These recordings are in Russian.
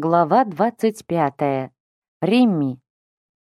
Глава 25. Римми.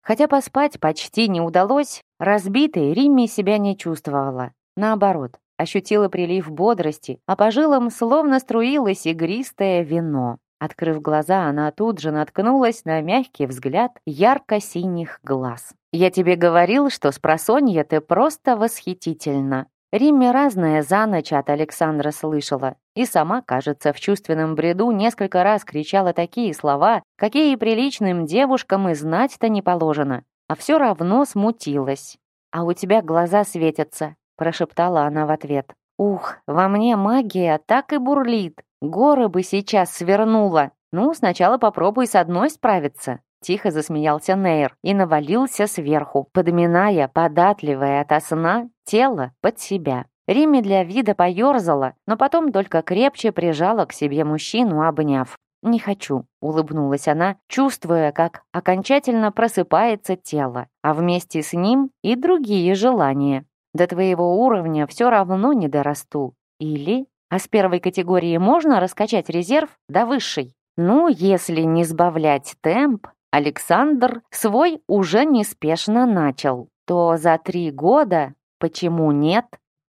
Хотя поспать почти не удалось, разбитой Римми себя не чувствовала. Наоборот, ощутила прилив бодрости, а по жилам словно струилось игристое вино. Открыв глаза, она тут же наткнулась на мягкий взгляд ярко-синих глаз. «Я тебе говорил, что с просонья ты просто восхитительно», Римме разное за ночь от Александра слышала, и сама, кажется, в чувственном бреду несколько раз кричала такие слова, какие приличным девушкам и знать-то не положено, а все равно смутилась. «А у тебя глаза светятся», — прошептала она в ответ. «Ух, во мне магия так и бурлит, горы бы сейчас свернула. Ну, сначала попробуй с одной справиться». Тихо засмеялся Нейр и навалился сверху, подминая податливое ото сна тело под себя. Римми для вида поерзала, но потом только крепче прижала к себе мужчину, обняв. «Не хочу», — улыбнулась она, чувствуя, как окончательно просыпается тело, а вместе с ним и другие желания. До твоего уровня все равно не дорасту. Или... А с первой категории можно раскачать резерв до высшей? Ну, если не сбавлять темп, Александр свой уже неспешно начал. То за три года почему нет?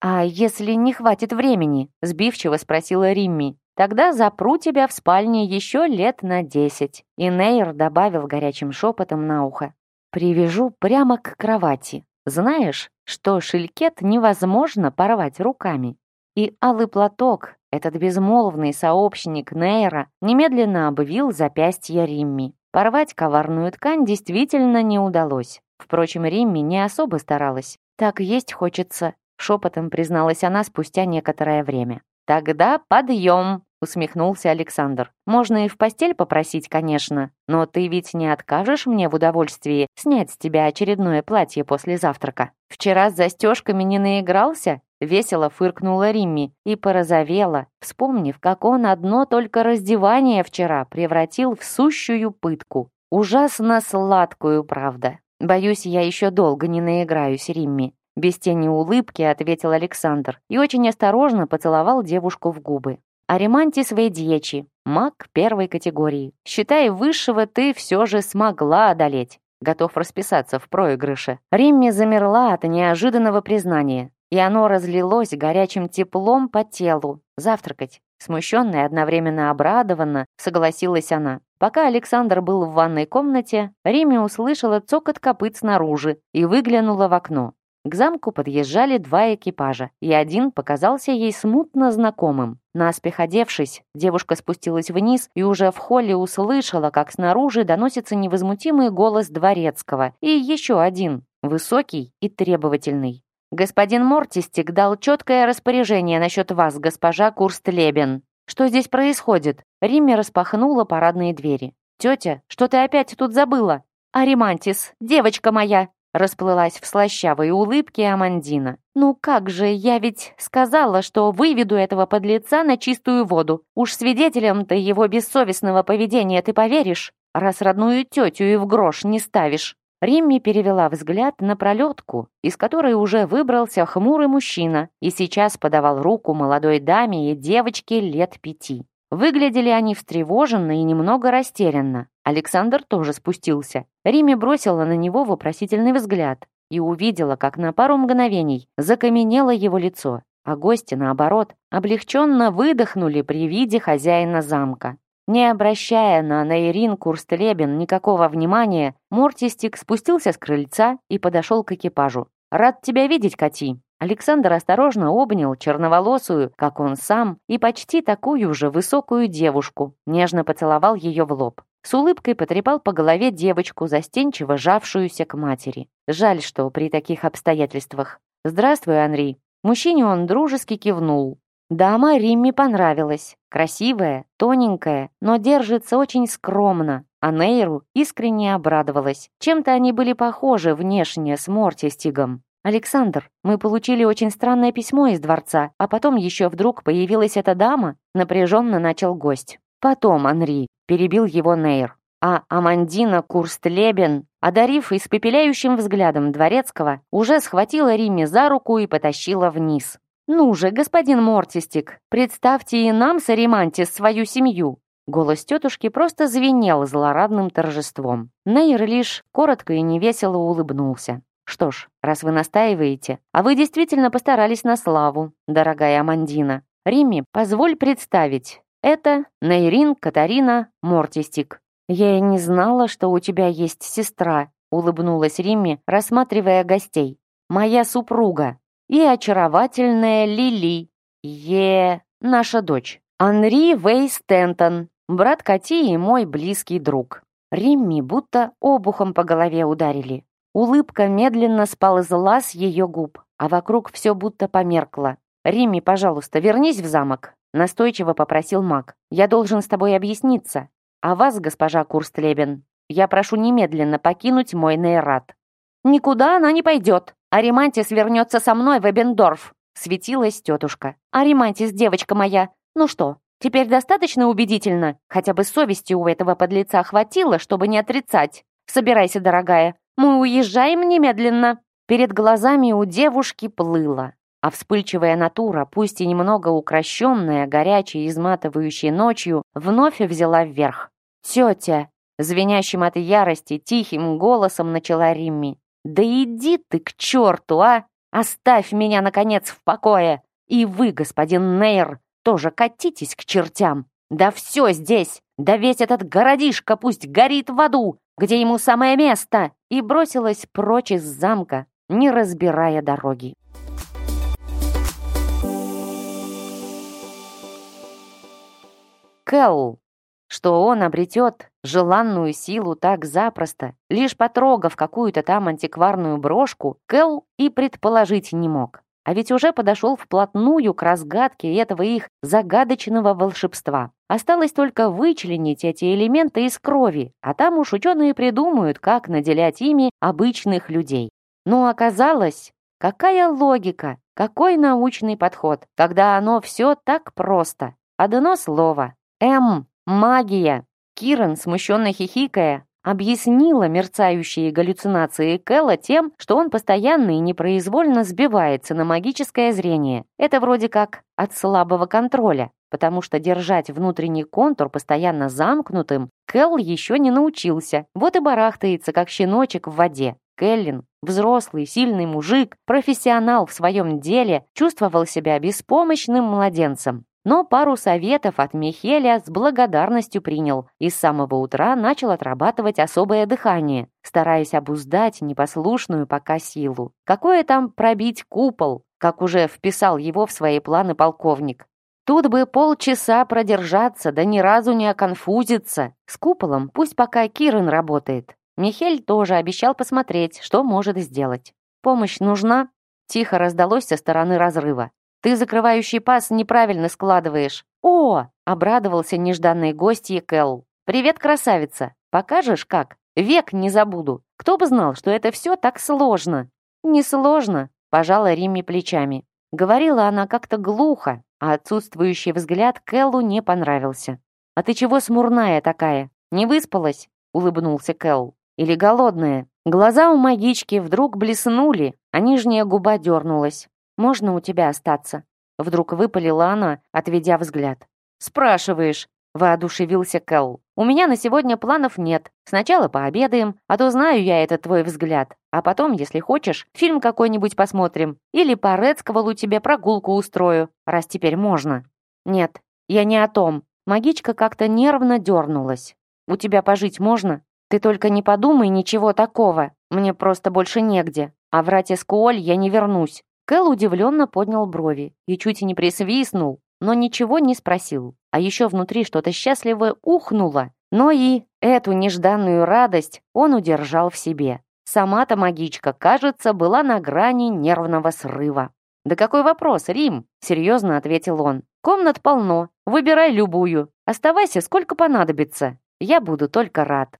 А если не хватит времени? Сбивчиво спросила Римми. Тогда запру тебя в спальне еще лет на десять. И Нейр добавил горячим шепотом на ухо. Привяжу прямо к кровати. Знаешь, что шелькет невозможно порвать руками. И алый платок, этот безмолвный сообщник Нейра, немедленно обвил запястье Римми. Порвать коварную ткань действительно не удалось. Впрочем, Римми не особо старалась. «Так есть хочется», — шепотом призналась она спустя некоторое время. «Тогда подъем!» — усмехнулся Александр. «Можно и в постель попросить, конечно, но ты ведь не откажешь мне в удовольствии снять с тебя очередное платье после завтрака. Вчера с застежками не наигрался? Весело фыркнула Римми и порозовела, вспомнив, как он одно только раздевание вчера превратил в сущую пытку. Ужасно сладкую, правда. Боюсь, я еще долго не наиграюсь, Римми. Без тени улыбки ответил Александр и очень осторожно поцеловал девушку в губы. Аримантис Вейдьечи, маг первой категории. Считай, высшего ты все же смогла одолеть. Готов расписаться в проигрыше. Римми замерла от неожиданного признания и оно разлилось горячим теплом по телу. Завтракать. Смущенная, одновременно обрадованно, согласилась она. Пока Александр был в ванной комнате, Риме услышала цокот копыт снаружи и выглянула в окно. К замку подъезжали два экипажа, и один показался ей смутно знакомым. Наспех одевшись, девушка спустилась вниз и уже в холле услышала, как снаружи доносится невозмутимый голос дворецкого и еще один, высокий и требовательный. Господин Мортистик дал четкое распоряжение насчет вас, госпожа Курстлебен. Что здесь происходит? Римми распахнула парадные двери. Тетя, что ты опять тут забыла? Аримантис, девочка моя, расплылась в слащавой улыбке Амандина. «Ну как же, я ведь сказала, что выведу этого подлеца на чистую воду. Уж свидетелем-то его бессовестного поведения ты поверишь, раз родную тетю и в грош не ставишь». Римми перевела взгляд на пролетку, из которой уже выбрался хмурый мужчина и сейчас подавал руку молодой даме и девочке лет пяти. Выглядели они встревоженно и немного растерянно. Александр тоже спустился. Римми бросила на него вопросительный взгляд и увидела, как на пару мгновений закаменело его лицо, а гости, наоборот, облегченно выдохнули при виде хозяина замка. Не обращая на Нейрин Курстлебен никакого внимания, Мортистик спустился с крыльца и подошел к экипажу. «Рад тебя видеть, Кати!» Александр осторожно обнял черноволосую, как он сам, и почти такую же высокую девушку, нежно поцеловал ее в лоб. С улыбкой потрепал по голове девочку, застенчиво жавшуюся к матери. Жаль, что при таких обстоятельствах. «Здравствуй, Анри». Мужчине он дружески кивнул, Дама Римме понравилась. Красивая, тоненькая, но держится очень скромно. А Нейру искренне обрадовалась. Чем-то они были похожи внешне с Мортистигом. «Александр, мы получили очень странное письмо из дворца, а потом еще вдруг появилась эта дама?» Напряженно начал гость. «Потом, Анри», — перебил его Нейр. А Амандина Курстлебен, одарив испепеляющим взглядом дворецкого, уже схватила Римме за руку и потащила вниз. «Ну же, господин Мортистик, представьте и нам с Аримантис свою семью». Голос тетушки просто звенел злорадным торжеством. Нейр лишь коротко и невесело улыбнулся. «Что ж, раз вы настаиваете, а вы действительно постарались на славу, дорогая Амандина. Римми, позволь представить. Это Нейрин Катарина Мортистик. Я и не знала, что у тебя есть сестра», улыбнулась Римми, рассматривая гостей. «Моя супруга и очаровательная Лили. Е... наша дочь. Анри Вей Стентон, брат Кати и мой близкий друг. Римми будто обухом по голове ударили. Улыбка медленно сползла с ее губ, а вокруг все будто померкло. «Римми, пожалуйста, вернись в замок», — настойчиво попросил маг. «Я должен с тобой объясниться. А вас, госпожа Курстлебен, я прошу немедленно покинуть мой нейрат». «Никуда она не пойдет. Аримантис вернется со мной в Эбендорф», — светилась тетушка. «Аримантис, девочка моя, ну что, Теперь достаточно убедительно? Хотя бы совести у этого подлеца хватило, чтобы не отрицать. Собирайся, дорогая. Мы уезжаем немедленно. Перед глазами у девушки плыло. А вспыльчивая натура, пусть и немного укращенная, горячей, изматывающей ночью, вновь взяла вверх. «Тетя!» Звенящим от ярости, тихим голосом начала Римми. «Да иди ты к черту, а! Оставь меня, наконец, в покое! И вы, господин Нейр, тоже катитесь к чертям. Да все здесь, да весь этот городишко пусть горит в аду, где ему самое место!» И бросилась прочь из замка, не разбирая дороги. Кэл, что он обретет желанную силу так запросто, лишь потрогав какую-то там антикварную брошку, Кэл и предположить не мог. А ведь уже подошел вплотную к разгадке этого их загадочного волшебства. Осталось только вычленить эти элементы из крови, а там уж ученые придумают, как наделять ими обычных людей. Но оказалось, какая логика, какой научный подход, когда оно все так просто. Одно слово. М. Магия. Киран, смущенно хихикая, объяснила мерцающие галлюцинации Кэлла тем, что он постоянно и непроизвольно сбивается на магическое зрение. Это вроде как от слабого контроля, потому что держать внутренний контур постоянно замкнутым Кэлл еще не научился. Вот и барахтается, как щеночек в воде. Келлин, взрослый, сильный мужик, профессионал в своем деле, чувствовал себя беспомощным младенцем. Но пару советов от Михеля с благодарностью принял и с самого утра начал отрабатывать особое дыхание, стараясь обуздать непослушную пока силу. Какое там пробить купол, как уже вписал его в свои планы полковник. Тут бы полчаса продержаться, да ни разу не оконфузиться. С куполом пусть пока Кирен работает. Михель тоже обещал посмотреть, что может сделать. «Помощь нужна?» Тихо раздалось со стороны разрыва. Ты закрывающий пас неправильно складываешь. О, обрадовался нежданной гостье Кэл. Привет, красавица. Покажешь как? Век не забуду. Кто бы знал, что это все так сложно. Не сложно, пожала Римми плечами. Говорила она как-то глухо, а отсутствующий взгляд Кэллу не понравился. «А ты чего смурная такая? Не выспалась?» — улыбнулся Кэл. «Или голодная?» Глаза у магички вдруг блеснули, а нижняя губа дернулась. Можно у тебя остаться?» Вдруг выпалила она, отведя взгляд. «Спрашиваешь», — воодушевился Кэл. «У меня на сегодня планов нет. Сначала пообедаем, а то знаю я этот твой взгляд. А потом, если хочешь, фильм какой-нибудь посмотрим. Или по Рецковалу тебе прогулку устрою, раз теперь можно». «Нет, я не о том». Магичка как-то нервно дернулась. «У тебя пожить можно? Ты только не подумай ничего такого. Мне просто больше негде. А в Ратискуоль я не вернусь. Кэл удивленно поднял брови и чуть не присвистнул, но ничего не спросил. А еще внутри что-то счастливое ухнуло. Но и эту нежданную радость он удержал в себе. Сама-то магичка, кажется, была на грани нервного срыва. «Да какой вопрос, Рим?» — серьезно ответил он. «Комнат полно. Выбирай любую. Оставайся, сколько понадобится. Я буду только рад».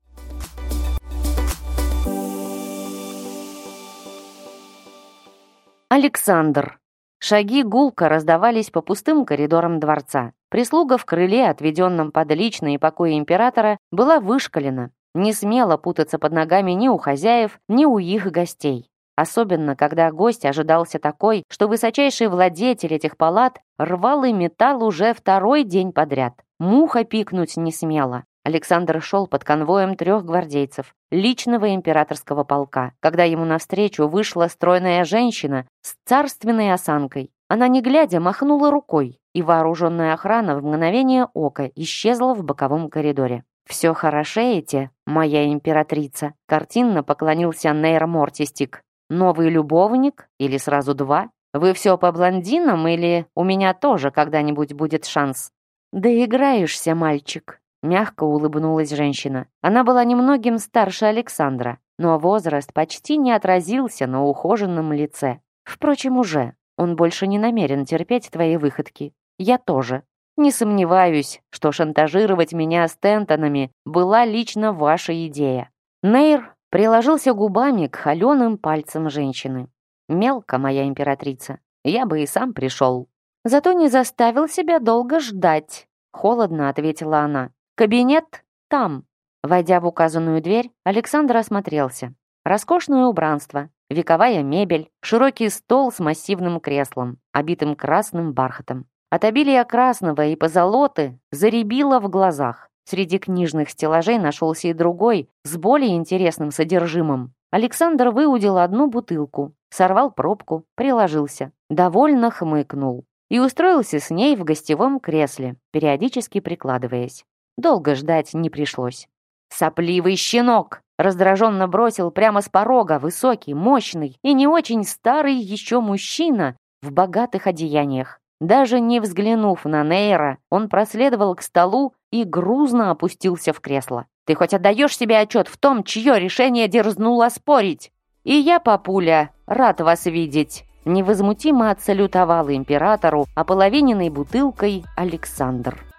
Александр. Шаги гулко раздавались по пустым коридорам дворца. Прислуга в крыле, отведенном под личные покои императора, была вышкалена. Не смело путаться под ногами ни у хозяев, ни у их гостей. Особенно, когда гость ожидался такой, что высочайший владетель этих палат рвал и металл уже второй день подряд. муха пикнуть не смела. Александр шел под конвоем трех гвардейцев, личного императорского полка, когда ему навстречу вышла стройная женщина с царственной осанкой. Она, не глядя, махнула рукой, и вооруженная охрана в мгновение ока исчезла в боковом коридоре. «Все хорошеете, моя императрица?» Картинно поклонился Нейр Мортистик. «Новый любовник? Или сразу два? Вы все по блондинам или у меня тоже когда-нибудь будет шанс?» «Да играешься, мальчик», Мягко улыбнулась женщина. Она была немногим старше Александра, но возраст почти не отразился на ухоженном лице. Впрочем, уже. Он больше не намерен терпеть твои выходки. Я тоже. Не сомневаюсь, что шантажировать меня Стентонами была лично ваша идея. Нейр приложился губами к холеным пальцам женщины. Мелко, моя императрица. Я бы и сам пришел. Зато не заставил себя долго ждать. Холодно ответила она. «Кабинет там». Войдя в указанную дверь, Александр осмотрелся. Роскошное убранство, вековая мебель, широкий стол с массивным креслом, обитым красным бархатом. От обилия красного и позолоты заребило в глазах. Среди книжных стеллажей нашелся и другой, с более интересным содержимым. Александр выудил одну бутылку, сорвал пробку, приложился. Довольно хмыкнул и устроился с ней в гостевом кресле, периодически прикладываясь. Долго ждать не пришлось. «Сопливый щенок!» раздраженно бросил прямо с порога высокий, мощный и не очень старый еще мужчина в богатых одеяниях. Даже не взглянув на Нейра, он проследовал к столу и грузно опустился в кресло. «Ты хоть отдаешь себе отчет в том, чье решение дерзнуло спорить?» «И я, папуля, рад вас видеть!» Невозмутимо отсалютовал императору ополовиненной бутылкой Александр.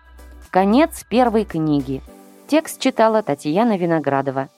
Конец первой книги. Текст читала Татьяна Виноградова.